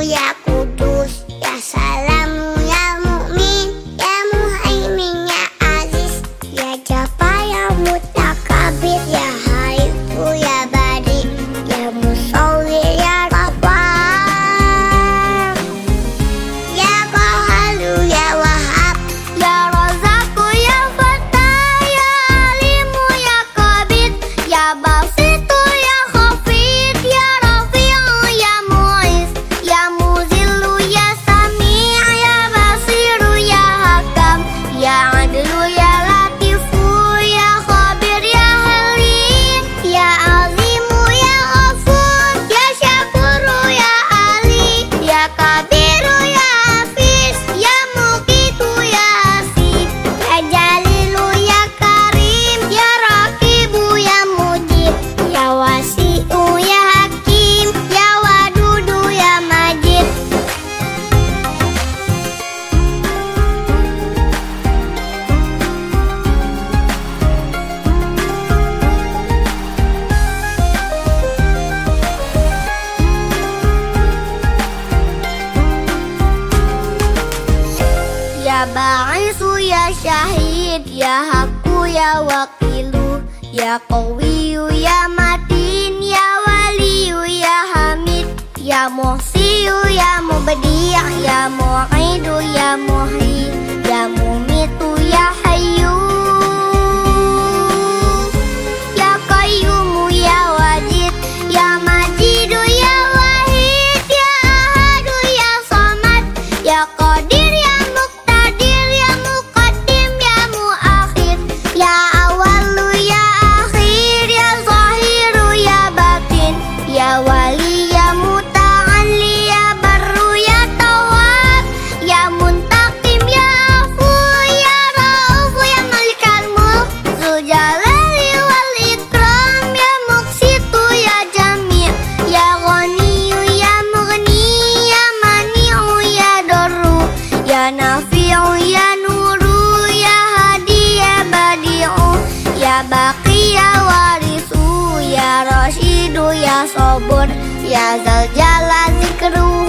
yeah. Ya Ba'isu Ya Syahid Ya Hakku Ya Wakilu Ya Qawiyu Ya Mad nafi'u ya nuru ya hadi ya badi'u ya baqi warisu ya rasyidu ya sobur ya zaljala zikruh